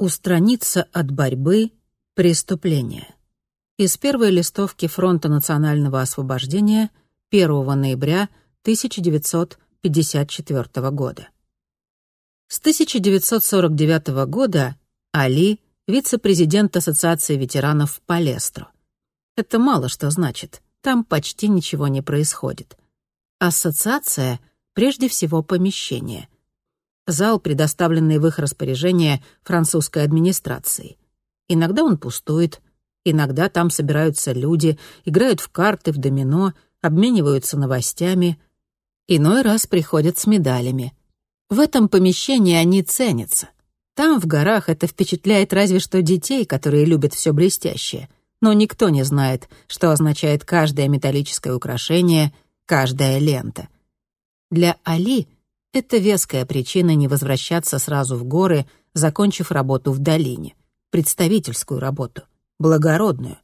Устраниться от борьбы — преступление. Из первой листовки Фронта национального освобождения 1 ноября 1954 года. С 1949 года Али — вице-президент Ассоциации ветеранов Палестро. Это мало что значит, там почти ничего не происходит. Ассоциация — прежде всего помещение. Зал, предоставленный в их распоряжение французской администрацией. Иногда он пустует, иногда там собираются люди, играют в карты, в домино, обмениваются новостями. Иной раз приходят с медалями. В этом помещении они ценятся. Там, в горах, это впечатляет разве что детей, которые любят все блестящее. Но никто не знает, что означает каждое металлическое украшение, каждая лента. Для Али это веская причина не возвращаться сразу в горы, закончив работу в долине. Представительскую работу. Благородную.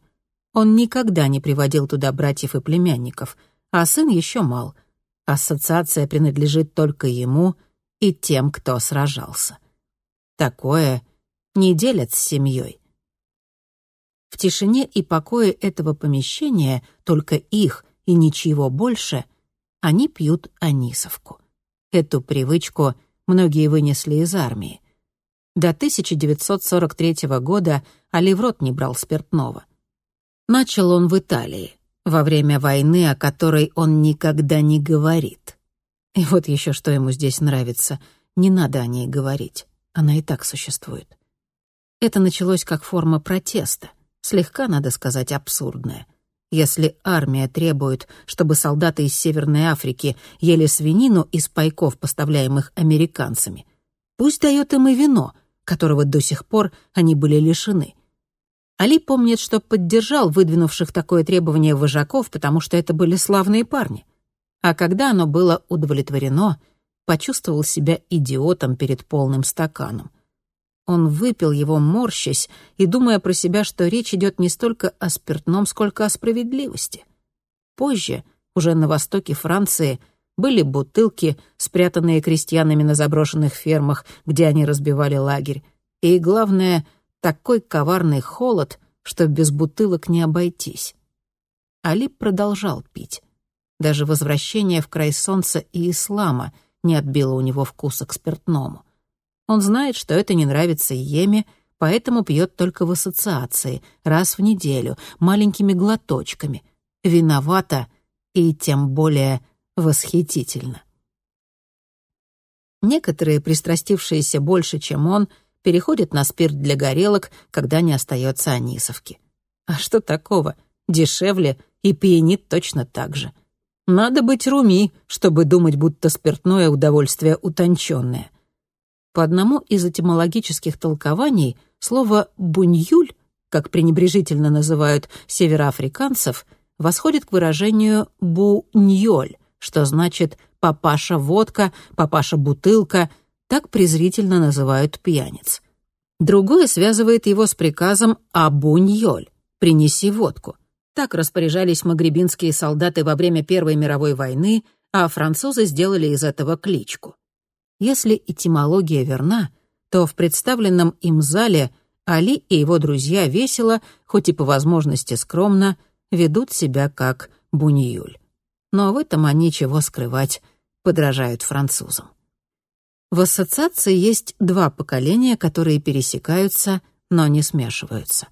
Он никогда не приводил туда братьев и племянников, а сын еще мал. Ассоциация принадлежит только ему и тем, кто сражался. Такое не делят с семьей. В тишине и покое этого помещения, только их и ничего больше, они пьют анисовку. Эту привычку многие вынесли из армии. До 1943 года Али в рот не брал спиртного — Начал он в Италии, во время войны, о которой он никогда не говорит. И вот еще что ему здесь нравится. Не надо о ней говорить. Она и так существует. Это началось как форма протеста. Слегка, надо сказать, абсурдная. Если армия требует, чтобы солдаты из Северной Африки ели свинину из пайков, поставляемых американцами, пусть дает им и вино, которого до сих пор они были лишены — Али помнит, что поддержал выдвинувших такое требование вожаков, потому что это были славные парни. А когда оно было удовлетворено, почувствовал себя идиотом перед полным стаканом. Он выпил его, морщась, и думая про себя, что речь идет не столько о спиртном, сколько о справедливости. Позже, уже на востоке Франции, были бутылки, спрятанные крестьянами на заброшенных фермах, где они разбивали лагерь, и, главное, такой коварный холод, что без бутылок не обойтись. Али продолжал пить. Даже возвращение в край солнца и ислама не отбило у него вкуса к спиртному. Он знает, что это не нравится Еме, поэтому пьет только в ассоциации, раз в неделю, маленькими глоточками. Виновато и тем более восхитительно. Некоторые, пристрастившиеся больше, чем он, — переходит на спирт для горелок, когда не остается анисовки. А что такого? Дешевле и пьянит точно так же. Надо быть руми, чтобы думать, будто спиртное удовольствие утонченное. По одному из этимологических толкований слово «буньюль», как пренебрежительно называют североафриканцев, восходит к выражению «бу-ньоль», что значит «папаша-водка», «папаша-бутылка», так презрительно называют пьяниц. Другое связывает его с приказом «Абуньоль» — «принеси водку». Так распоряжались магребинские солдаты во время Первой мировой войны, а французы сделали из этого кличку. Если этимология верна, то в представленном им зале Али и его друзья весело, хоть и по возможности скромно, ведут себя как Буньюль. Но в этом они, чего скрывать, подражают французам. В ассоциации есть два поколения, которые пересекаются, но не смешиваются.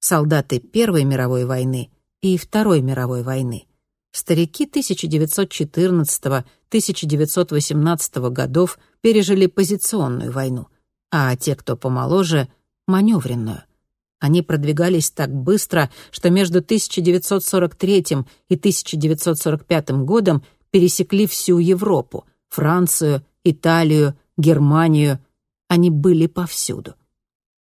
Солдаты Первой мировой войны и Второй мировой войны. Старики 1914-1918 годов пережили позиционную войну, а те, кто помоложе — маневренную. Они продвигались так быстро, что между 1943 и 1945 годом пересекли всю Европу, Францию, Италию, Германию. Они были повсюду.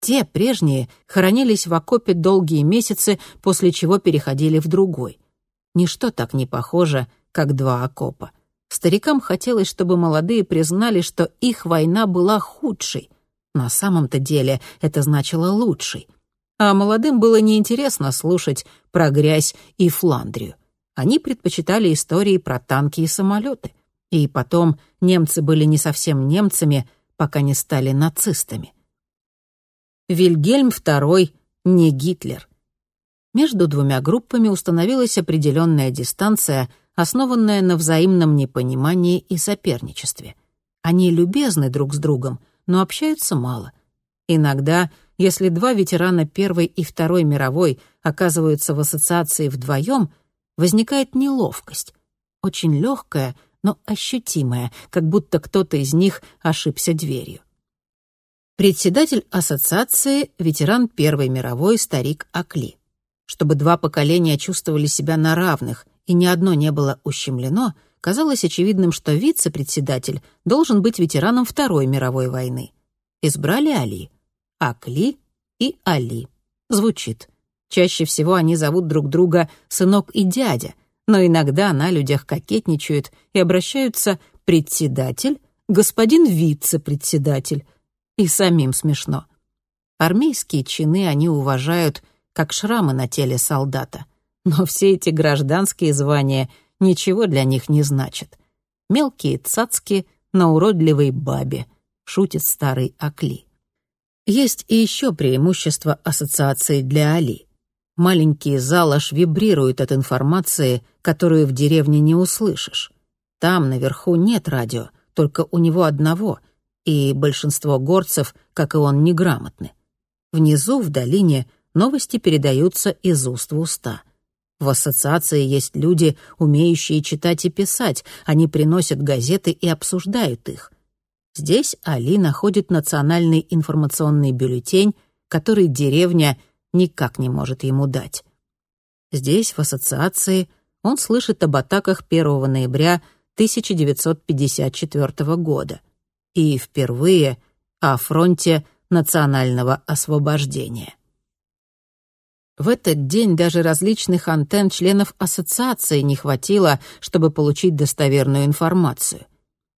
Те, прежние, хоронились в окопе долгие месяцы, после чего переходили в другой. Ничто так не похоже, как два окопа. Старикам хотелось, чтобы молодые признали, что их война была худшей. На самом-то деле это значило лучшей. А молодым было неинтересно слушать про грязь и Фландрию. Они предпочитали истории про танки и самолеты. И потом немцы были не совсем немцами, пока не стали нацистами. Вильгельм II не Гитлер. Между двумя группами установилась определенная дистанция, основанная на взаимном непонимании и соперничестве. Они любезны друг с другом, но общаются мало. Иногда, если два ветерана Первой и Второй мировой оказываются в ассоциации вдвоем, возникает неловкость, очень легкая, но ощутимая, как будто кто-то из них ошибся дверью. Председатель ассоциации — ветеран Первой мировой старик Акли. Чтобы два поколения чувствовали себя на равных и ни одно не было ущемлено, казалось очевидным, что вице-председатель должен быть ветераном Второй мировой войны. Избрали Али. Акли и Али. Звучит. Чаще всего они зовут друг друга «сынок» и «дядя», но иногда на людях кокетничают и обращаются «председатель», «господин вице-председатель», и самим смешно. Армейские чины они уважают, как шрамы на теле солдата. Но все эти гражданские звания ничего для них не значат. Мелкие цацки на уродливой бабе, шутит старый Акли. Есть и еще преимущество ассоциации для Али. Маленький зал аж вибрирует от информации, которую в деревне не услышишь. Там, наверху, нет радио, только у него одного — и большинство горцев, как и он, неграмотны. Внизу, в долине, новости передаются из уст в уста. В ассоциации есть люди, умеющие читать и писать, они приносят газеты и обсуждают их. Здесь Али находит национальный информационный бюллетень, который деревня никак не может ему дать. Здесь, в ассоциации, он слышит об атаках 1 ноября 1954 года — и впервые о фронте национального освобождения. В этот день даже различных антенн членов ассоциации не хватило, чтобы получить достоверную информацию.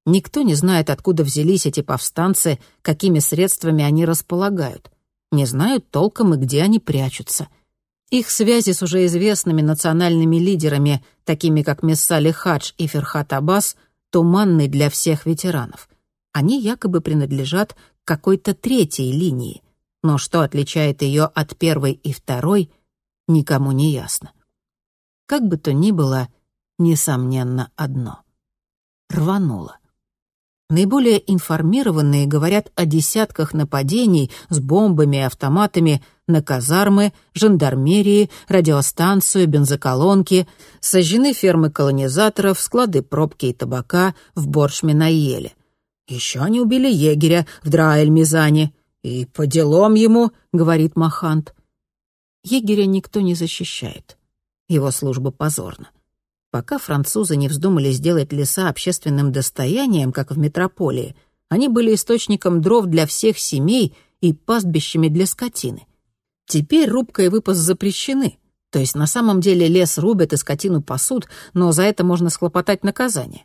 Никто не знает, откуда взялись эти повстанцы, какими средствами они располагают. Не знают толком и где они прячутся. Их связи с уже известными национальными лидерами, такими как Мессали Хадж и Ферхат Аббас, туманны для всех ветеранов. Они якобы принадлежат какой-то третьей линии, но что отличает ее от первой и второй, никому не ясно. Как бы то ни было, несомненно, одно. Рвануло. Наиболее информированные говорят о десятках нападений с бомбами и автоматами на казармы, жандармерии, радиостанцию, бензоколонки, сожжены фермы колонизаторов, склады пробки и табака в Боршме-на-Еле — еще они убили егеря в Драэль-Мизане. И по делам ему, — говорит Махант. Егеря никто не защищает. Его служба позорна. Пока французы не вздумали сделать леса общественным достоянием, как в метрополии, они были источником дров для всех семей и пастбищами для скотины. Теперь рубка и выпас запрещены. То есть на самом деле лес рубят и скотину пасут, но за это можно схлопотать наказание.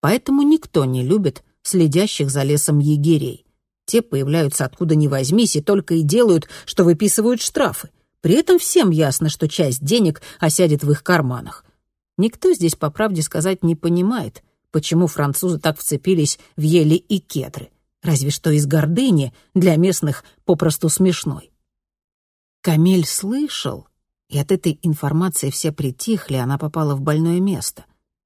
Поэтому никто не любит следящих за лесом егерей. Те появляются откуда ни возьмись и только и делают, что выписывают штрафы. При этом всем ясно, что часть денег осядет в их карманах. Никто здесь, по правде сказать, не понимает, почему французы так вцепились в ели и кедры. Разве что из гордыни, для местных попросту смешной. Камель слышал, и от этой информации все притихли, она попала в больное место.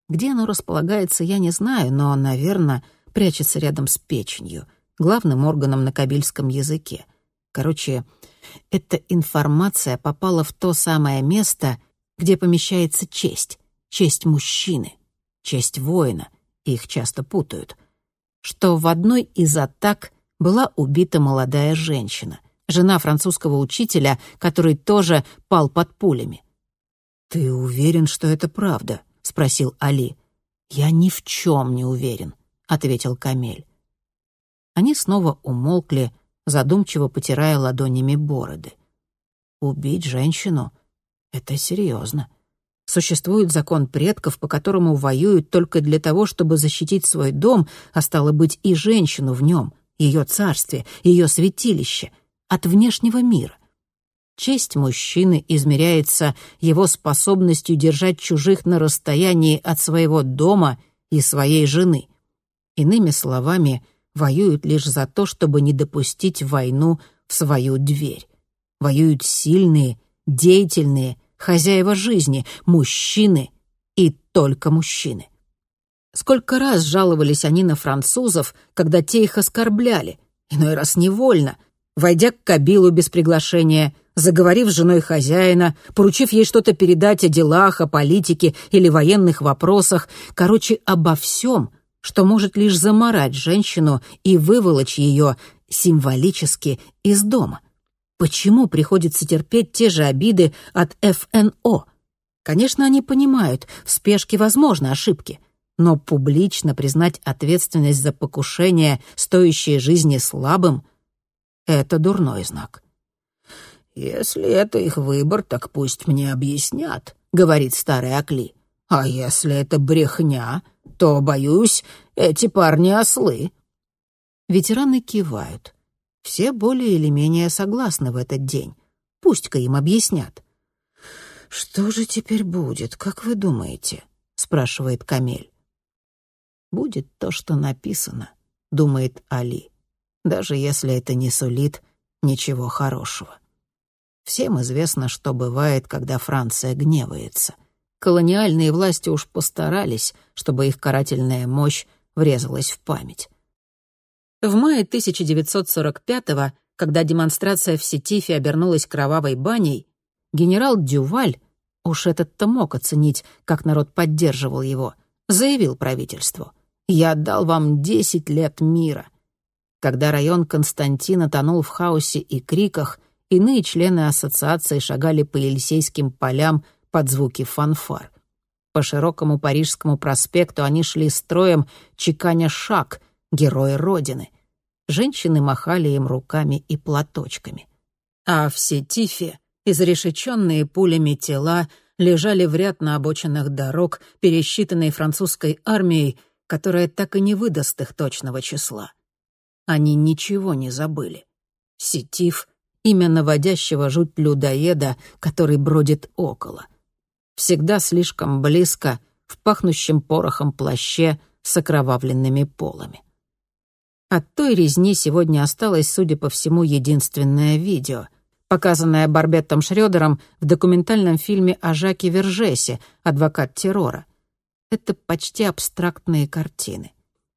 Где оно располагается, я не знаю, но, наверное, прячется рядом с печенью, главным органом на кабильском языке. Короче, эта информация попала в то самое место, где помещается честь, честь мужчины, честь воина, их часто путают, что в одной из атак была убита молодая женщина, жена французского учителя, который тоже пал под пулями. «Ты уверен, что это правда?» — спросил Али. «Я ни в чем не уверен ответил Камель. Они снова умолкли, задумчиво потирая ладонями бороды. Убить женщину — это серьезно. Существует закон предков, по которому воюют только для того, чтобы защитить свой дом, а стало быть и женщину в нем, ее царстве, ее святилище, от внешнего мира. Честь мужчины измеряется его способностью держать чужих на расстоянии от своего дома и своей жены — Иными словами, воюют лишь за то, чтобы не допустить войну в свою дверь. Воюют сильные, деятельные, хозяева жизни, мужчины и только мужчины. Сколько раз жаловались они на французов, когда те их оскорбляли, иной раз невольно, войдя к Кабилу без приглашения, заговорив с женой хозяина, поручив ей что-то передать о делах, о политике или военных вопросах, короче, обо всем, что может лишь заморать женщину и выволочь ее символически из дома. Почему приходится терпеть те же обиды от ФНО? Конечно, они понимают, в спешке возможны ошибки — но публично признать ответственность за покушение, стоящее жизни слабым, — это дурной знак. «Если это их выбор, так пусть мне объяснят», — говорит старый Акли. «А если это брехня, то, боюсь, эти парни ослы». Ветераны кивают. Все более или менее согласны в этот день. Пусть-ка им объяснят. «Что же теперь будет, как вы думаете?» — спрашивает Камель будет то, что написано», — думает Али, даже если это не сулит ничего хорошего. Всем известно, что бывает, когда Франция гневается. Колониальные власти уж постарались, чтобы их карательная мощь врезалась в память. В мае 1945-го, когда демонстрация в Сетифе обернулась кровавой баней, генерал Дюваль, уж этот-то мог оценить, как народ поддерживал его, заявил правительству — я отдал вам десять лет мира. Когда район Константина тонул в хаосе и криках, иные члены ассоциации шагали по Елисейским полям под звуки фанфар. По широкому Парижскому проспекту они шли строем, чеканя шаг, герои Родины. Женщины махали им руками и платочками. А в Сетифе изрешеченные пулями тела лежали в ряд на обочинах дорог, пересчитанные французской армией, которая так и не выдаст их точного числа. Они ничего не забыли. Сетив — имя наводящего жуть людоеда, который бродит около. Всегда слишком близко, в пахнущем порохом плаще с окровавленными полами. От той резни сегодня осталось, судя по всему, единственное видео, показанное Барбеттом Шрёдером в документальном фильме о Жаке Вержесе «Адвокат террора». Это почти абстрактные картины.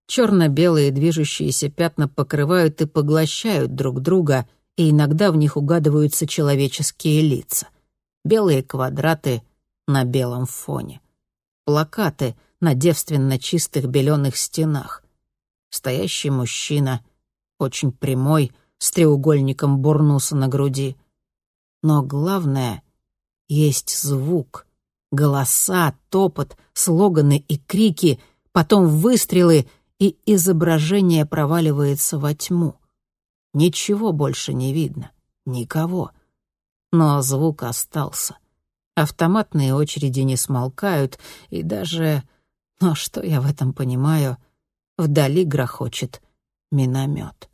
Черно-белые движущиеся пятна покрывают и поглощают друг друга, и иногда в них угадываются человеческие лица. Белые квадраты на белом фоне. Плакаты на девственно чистых беленых стенах. Стоящий мужчина, очень прямой, с треугольником бурнуса на груди. Но главное — есть звук — Голоса, топот, слоганы и крики, потом выстрелы, и изображение проваливается во тьму. Ничего больше не видно, никого. Но звук остался. Автоматные очереди не смолкают, и даже... Но что я в этом понимаю? Вдали грохочет миномет.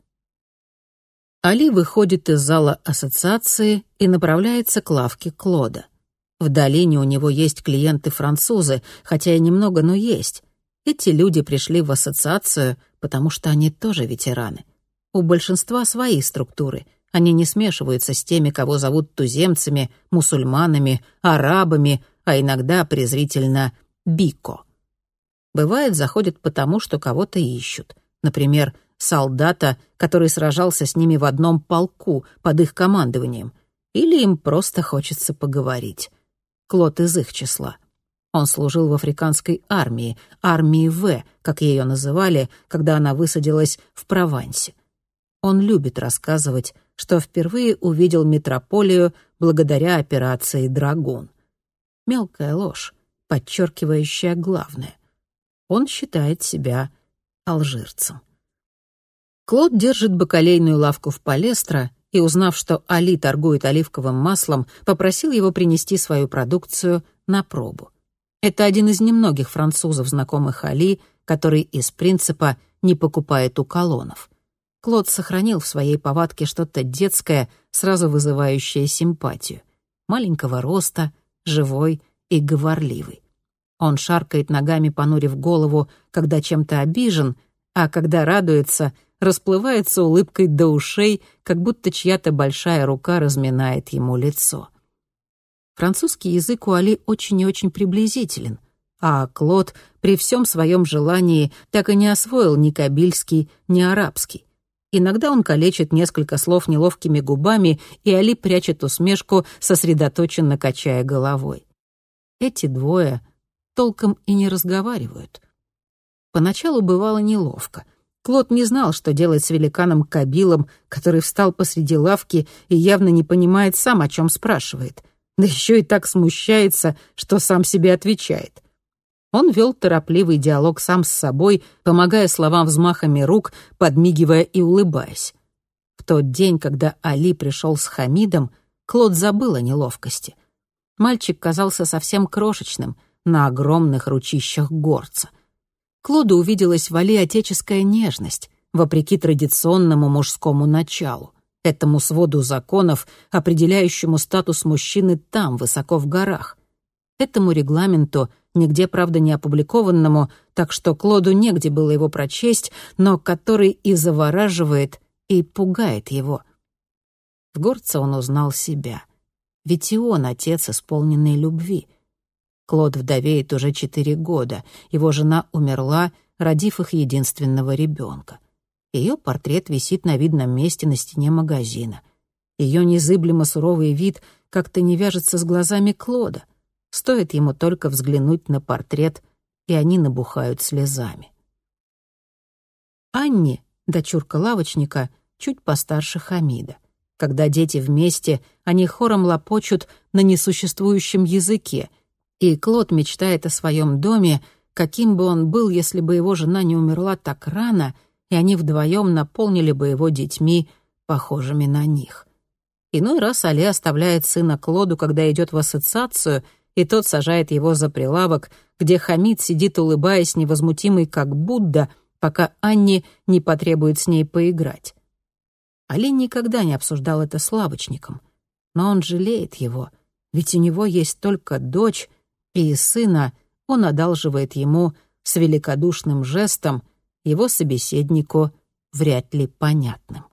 Али выходит из зала ассоциации и направляется к лавке Клода. В долине у него есть клиенты-французы, хотя и немного, но есть. Эти люди пришли в ассоциацию, потому что они тоже ветераны. У большинства свои структуры. Они не смешиваются с теми, кого зовут туземцами, мусульманами, арабами, а иногда презрительно «бико». Бывает, заходят потому, что кого-то ищут. Например, солдата, который сражался с ними в одном полку под их командованием. Или им просто хочется поговорить. Клод из их числа. Он служил в африканской армии, армии В, как ее называли, когда она высадилась в Провансе. Он любит рассказывать, что впервые увидел метрополию благодаря операции «Драгун». Мелкая ложь, подчеркивающая главное. Он считает себя алжирцем. Клод держит бакалейную лавку в Палестро и, узнав, что Али торгует оливковым маслом, попросил его принести свою продукцию на пробу. Это один из немногих французов, знакомых Али, который из принципа не покупает у колонов. Клод сохранил в своей повадке что-то детское, сразу вызывающее симпатию. Маленького роста, живой и говорливый. Он шаркает ногами, понурив голову, когда чем-то обижен, а когда радуется, расплывается улыбкой до ушей, как будто чья-то большая рука разминает ему лицо. Французский язык у Али очень и очень приблизителен, а Клод при всем своем желании так и не освоил ни кабильский, ни арабский. Иногда он калечит несколько слов неловкими губами, и Али прячет усмешку, сосредоточенно качая головой. Эти двое толком и не разговаривают. Поначалу бывало неловко. Клод не знал, что делать с великаном Кабилом, который встал посреди лавки и явно не понимает сам, о чем спрашивает. Да еще и так смущается, что сам себе отвечает. Он вел торопливый диалог сам с собой, помогая словам взмахами рук, подмигивая и улыбаясь. В тот день, когда Али пришел с Хамидом, Клод забыл о неловкости. Мальчик казался совсем крошечным, на огромных ручищах горца. Клоду увиделась в Али отеческая нежность, вопреки традиционному мужскому началу, этому своду законов, определяющему статус мужчины там, высоко в горах. Этому регламенту, нигде, правда, не опубликованному, так что Клоду негде было его прочесть, но который и завораживает, и пугает его. В горце он узнал себя. Ведь и он отец, исполненный любви. Клод вдовеет уже четыре года. Его жена умерла, родив их единственного ребенка. Ее портрет висит на видном месте на стене магазина. Ее незыблемо суровый вид как-то не вяжется с глазами Клода. Стоит ему только взглянуть на портрет, и они набухают слезами. Анни, дочурка лавочника, чуть постарше Хамида. Когда дети вместе, они хором лопочут на несуществующем языке, и Клод мечтает о своем доме, каким бы он был, если бы его жена не умерла так рано, и они вдвоем наполнили бы его детьми, похожими на них. Иной раз Али оставляет сына Клоду, когда идет в ассоциацию — и тот сажает его за прилавок, где Хамид сидит, улыбаясь, невозмутимый, как Будда, пока Анне не потребует с ней поиграть. Али никогда не обсуждал это с лавочником, но он жалеет его, ведь у него есть только дочь, и сына он одалживает ему с великодушным жестом, его собеседнику вряд ли понятным.